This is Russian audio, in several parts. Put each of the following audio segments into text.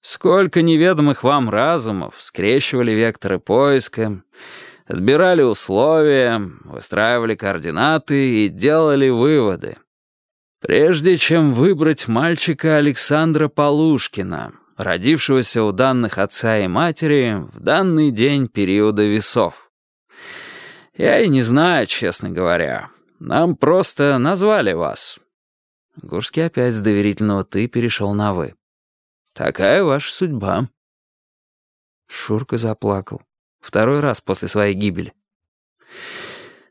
Сколько неведомых вам разумов скрещивали векторы поиска, отбирали условия, выстраивали координаты и делали выводы. Прежде чем выбрать мальчика Александра Полушкина, родившегося у данных отца и матери в данный день периода весов. Я и не знаю, честно говоря. Нам просто назвали вас. Гурский опять с доверительного «ты» перешел на «вы». Такая ваша судьба». Шурка заплакал. Второй раз после своей гибели.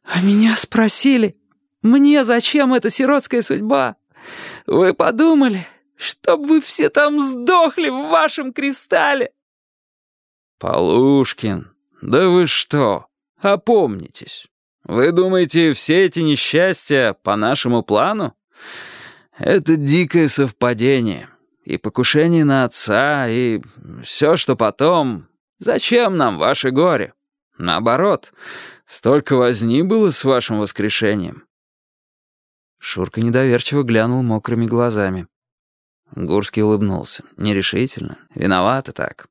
«А меня спросили, мне зачем эта сиротская судьба? Вы подумали, чтоб вы все там сдохли в вашем кристалле?» «Полушкин, да вы что, опомнитесь. Вы думаете, все эти несчастья по нашему плану? Это дикое совпадение» и покушение на отца, и все, что потом. Зачем нам ваше горе? Наоборот, столько возни было с вашим воскрешением». Шурка недоверчиво глянул мокрыми глазами. Гурский улыбнулся. Нерешительно. Виноваты так.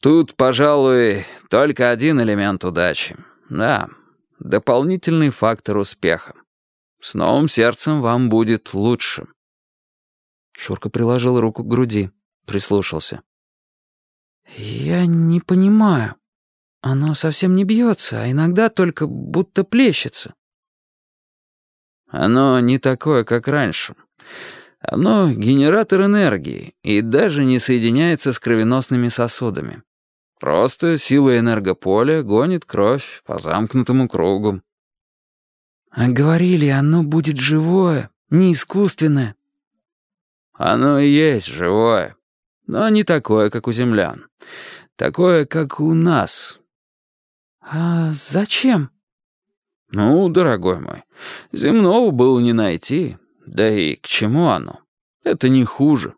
«Тут, пожалуй, только один элемент удачи. Да, дополнительный фактор успеха. С новым сердцем вам будет лучше». Шурка приложил руку к груди, прислушался. «Я не понимаю. Оно совсем не бьется, а иногда только будто плещется». «Оно не такое, как раньше. Оно генератор энергии и даже не соединяется с кровеносными сосудами. Просто сила энергополя гонит кровь по замкнутому кругу». «А говорили, оно будет живое, не искусственное». Оно и есть живое, но не такое, как у землян. Такое, как у нас. А зачем? Ну, дорогой мой, земного было не найти. Да и к чему оно? Это не хуже.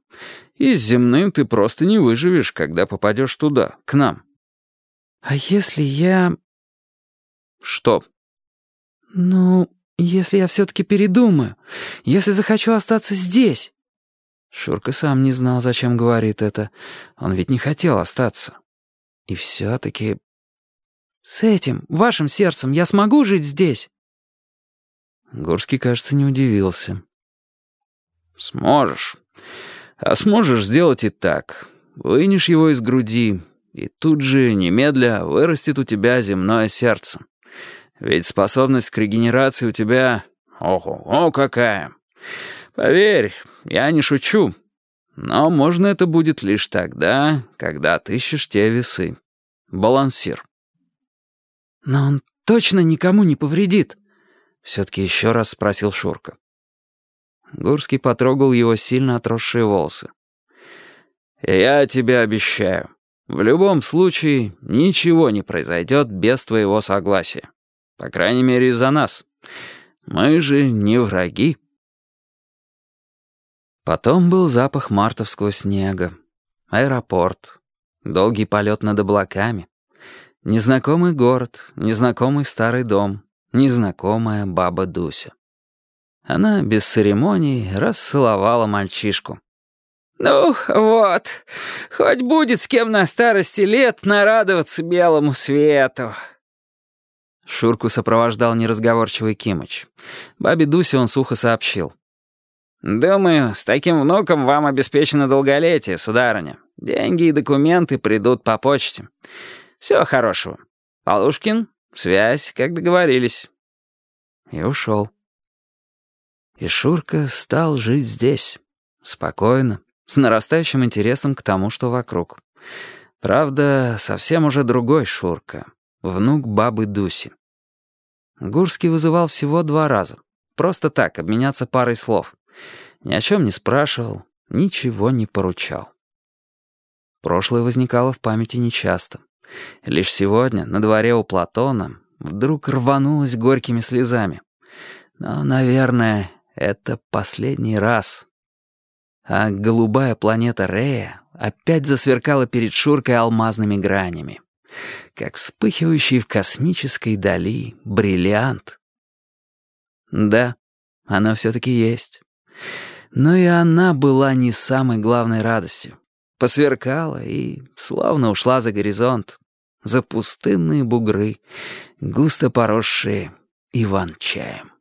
И с земным ты просто не выживешь, когда попадешь туда, к нам. А если я... Что? Ну, если я все-таки передумаю, если захочу остаться здесь... Шурка сам не знал, зачем говорит это. Он ведь не хотел остаться. И все-таки... «С этим, вашим сердцем, я смогу жить здесь?» Горский, кажется, не удивился. «Сможешь. А сможешь сделать и так. Вынешь его из груди, и тут же, немедля, вырастет у тебя земное сердце. Ведь способность к регенерации у тебя... Ого, о какая! Поверь, я не шучу. Но можно это будет лишь тогда, когда отыщешь те весы. Балансир. Но он точно никому не повредит? Все-таки еще раз спросил Шурка. Гурский потрогал его сильно отросшие волосы. «Я тебе обещаю, в любом случае ничего не произойдет без твоего согласия. По крайней мере, из-за нас. Мы же не враги». Потом был запах мартовского снега, аэропорт, долгий полет над облаками, незнакомый город, незнакомый старый дом, незнакомая баба Дуся. Она без церемоний расцеловала мальчишку. «Ну, вот, хоть будет с кем на старости лет нарадоваться белому свету». Шурку сопровождал неразговорчивый Кимыч. Бабе Дусе он сухо сообщил. «Думаю, с таким внуком вам обеспечено долголетие, сударыня. Деньги и документы придут по почте. Всего хорошего. Полушкин, связь, как договорились». И ушел. И Шурка стал жить здесь. Спокойно, с нарастающим интересом к тому, что вокруг. Правда, совсем уже другой Шурка. Внук бабы Дуси. Гурский вызывал всего два раза. Просто так, обменяться парой слов. Ни о чем не спрашивал, ничего не поручал. Прошлое возникало в памяти нечасто. Лишь сегодня, на дворе у Платона, вдруг рванулось горькими слезами. Но, наверное, это последний раз. А голубая планета Рея опять засверкала перед Шуркой алмазными гранями, как вспыхивающий в космической дали бриллиант. Да, она все-таки есть. Но и она была не самой главной радостью. посверкала и словно ушла за горизонт, за пустынные бугры, густо поросшие иван-чаем.